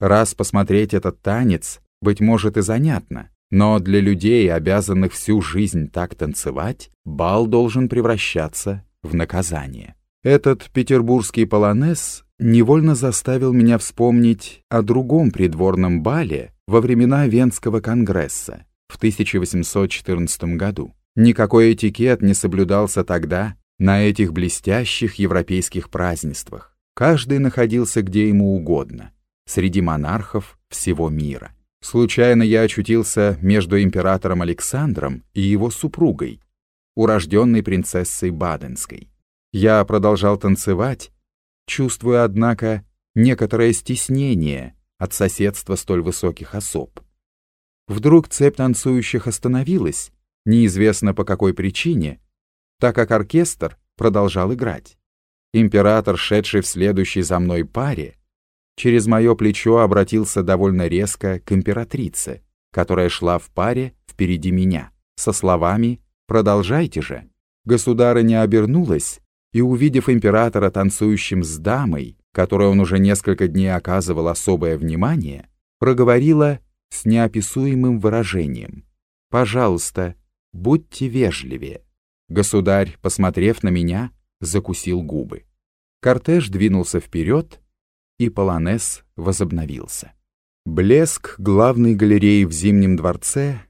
Раз посмотреть этот танец, быть может и занятно, но для людей, обязанных всю жизнь так танцевать, бал должен превращаться в наказание. Этот петербургский полонез невольно заставил меня вспомнить о другом придворном бале во времена Венского конгресса в 1814 году. Никакой этикет не соблюдался тогда на этих блестящих европейских празднествах. Каждый находился где ему угодно, среди монархов всего мира. Случайно я очутился между императором Александром и его супругой, урожденной принцессой Баденской. Я продолжал танцевать, чувствуя, однако, некоторое стеснение от соседства столь высоких особ. Вдруг цепь танцующих остановилась, неизвестно по какой причине, так как оркестр продолжал играть. Император, шедший в следующей за мной паре, через мое плечо обратился довольно резко к императрице, которая шла в паре впереди меня, со словами «Продолжайте же». Государыня обернулась и, увидев императора танцующим с дамой, которой он уже несколько дней оказывал особое внимание, проговорила с неописуемым выражением «Пожалуйста, будьте вежливее». Государь, посмотрев на меня, закусил губы. Кортеж двинулся вперед, и полонез возобновился. Блеск главной галереи в Зимнем дворце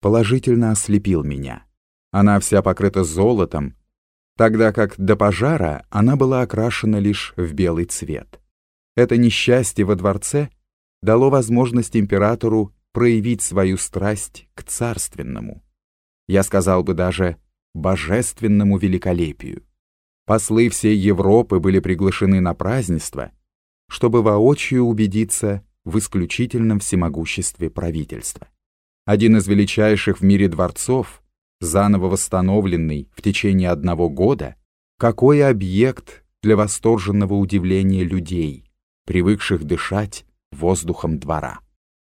положительно ослепил меня. Она вся покрыта золотом, тогда как до пожара она была окрашена лишь в белый цвет. Это несчастье во дворце дало возможность императору проявить свою страсть к царственному. Я сказал бы даже божественному великолепию. Послы всей Европы были приглашены на празднество, чтобы воочию убедиться в исключительном всемогуществе правительства. Один из величайших в мире дворцов, заново восстановленный в течение одного года, какой объект для восторженного удивления людей, привыкших дышать воздухом двора.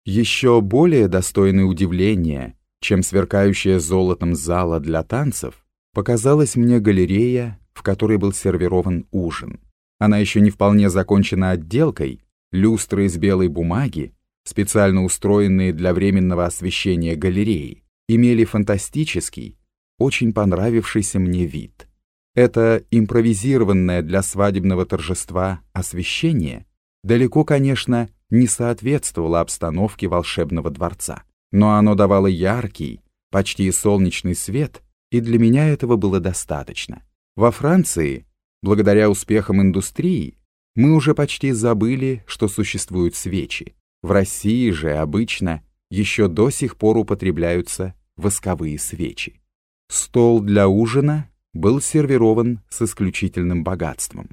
Еще более достойное удивления, чем сверкающая золотом зала для танцев, показалась мне галерея, в которой был сервирован ужин. Она еще не вполне закончена отделкой, люстры из белой бумаги, специально устроенные для временного освещения галереи, имели фантастический, очень понравившийся мне вид. Это импровизированное для свадебного торжества освещение далеко, конечно, не соответствовало обстановке волшебного дворца, но оно давало яркий, почти солнечный свет, и для меня этого было достаточно. Во Франции Благодаря успехам индустрии мы уже почти забыли, что существуют свечи. В России же обычно еще до сих пор употребляются восковые свечи. Стол для ужина был сервирован с исключительным богатством.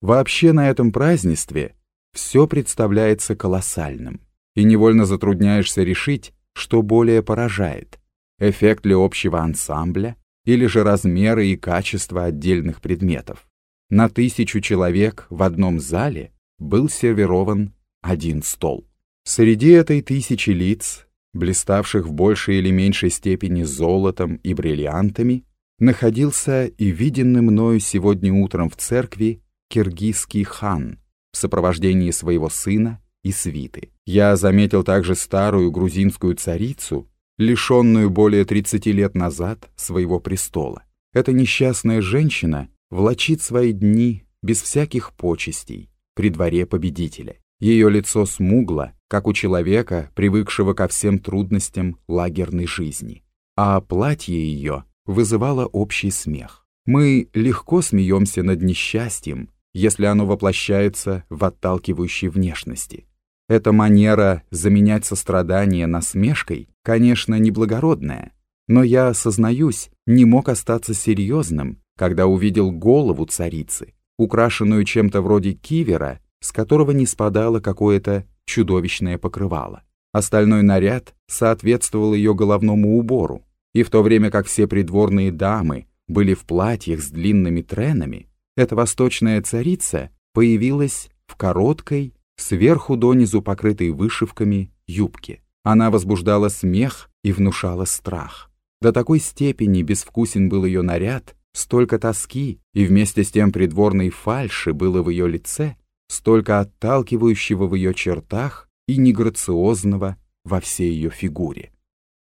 Вообще на этом празднестве все представляется колоссальным, и невольно затрудняешься решить, что более поражает – эффект ли общего ансамбля или же размеры и качество отдельных предметов на тысячу человек в одном зале был сервирован один стол. Среди этой тысячи лиц, блиставших в большей или меньшей степени золотом и бриллиантами, находился и виденный мною сегодня утром в церкви киргизский хан в сопровождении своего сына и свиты. Я заметил также старую грузинскую царицу, лишенную более 30 лет назад своего престола. Эта несчастная женщина влачит свои дни без всяких почестей при дворе победителя. Ее лицо смугло, как у человека, привыкшего ко всем трудностям лагерной жизни. А платье ее вызывало общий смех. Мы легко смеемся над несчастьем, если оно воплощается в отталкивающей внешности. Эта манера заменять сострадание насмешкой, конечно, неблагородная, но я, осознаюсь, не мог остаться серьезным, когда увидел голову царицы, украшенную чем-то вроде кивера, с которого не спадало какое-то чудовищное покрывало. Остальной наряд соответствовал ее головному убору, и в то время как все придворные дамы были в платьях с длинными тренами, эта восточная царица появилась в короткой, сверху донизу покрытой вышивками, юбке. Она возбуждала смех и внушала страх. До такой степени безвкусен был ее наряд, Столько тоски и вместе с тем придворной фальши было в ее лице, столько отталкивающего в ее чертах, и неграциозного во всей ее фигуре.